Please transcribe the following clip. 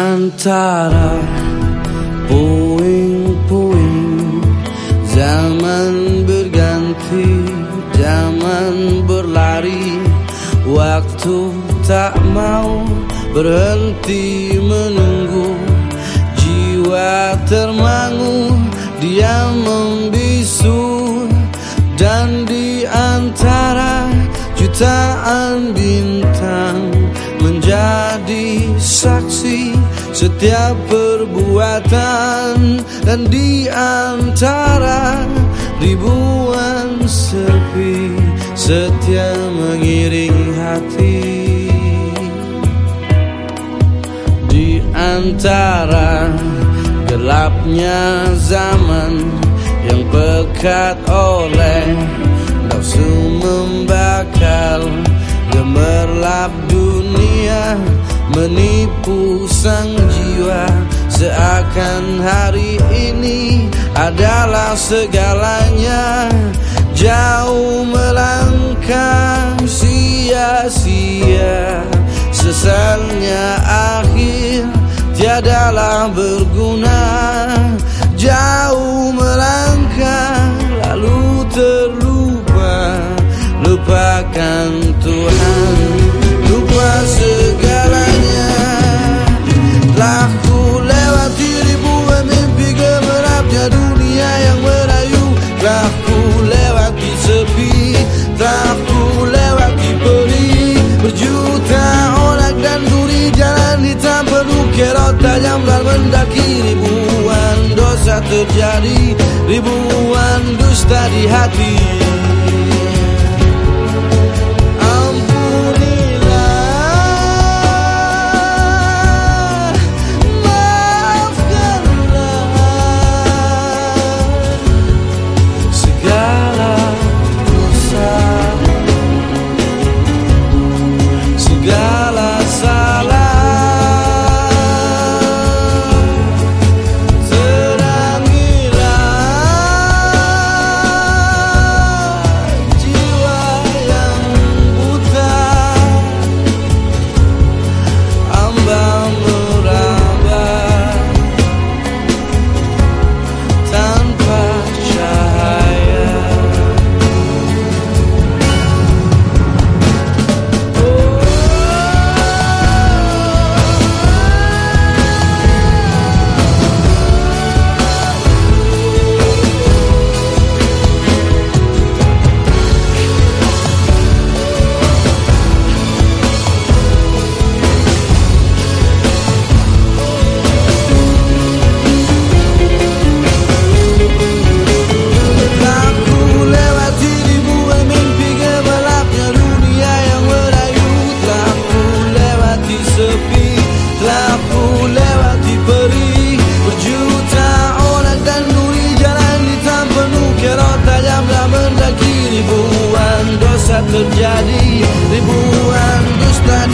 Antara puing-puing. Zaman berganti, zaman berlari. Waktu tak mau berhenti menunggu. Jiwa termangu, dia membisu. Dan di antara jutaan bintang Menjadi saksi setiap perbuatan Dan di antara ribuan sepi Setia mengiringi hati. Di antara gelapnya zaman Yang pekat oleh nafsu membakar Gemerlap dunia menipu sang jiwa Seakan hari ini adalah segalanya. Jauh melangkah sia-sia Sesalnya akhir tiadalah berguna. Jauh melangkah lalu terlupa Lupakan Tuhan terjadi Ribuan dusta di hati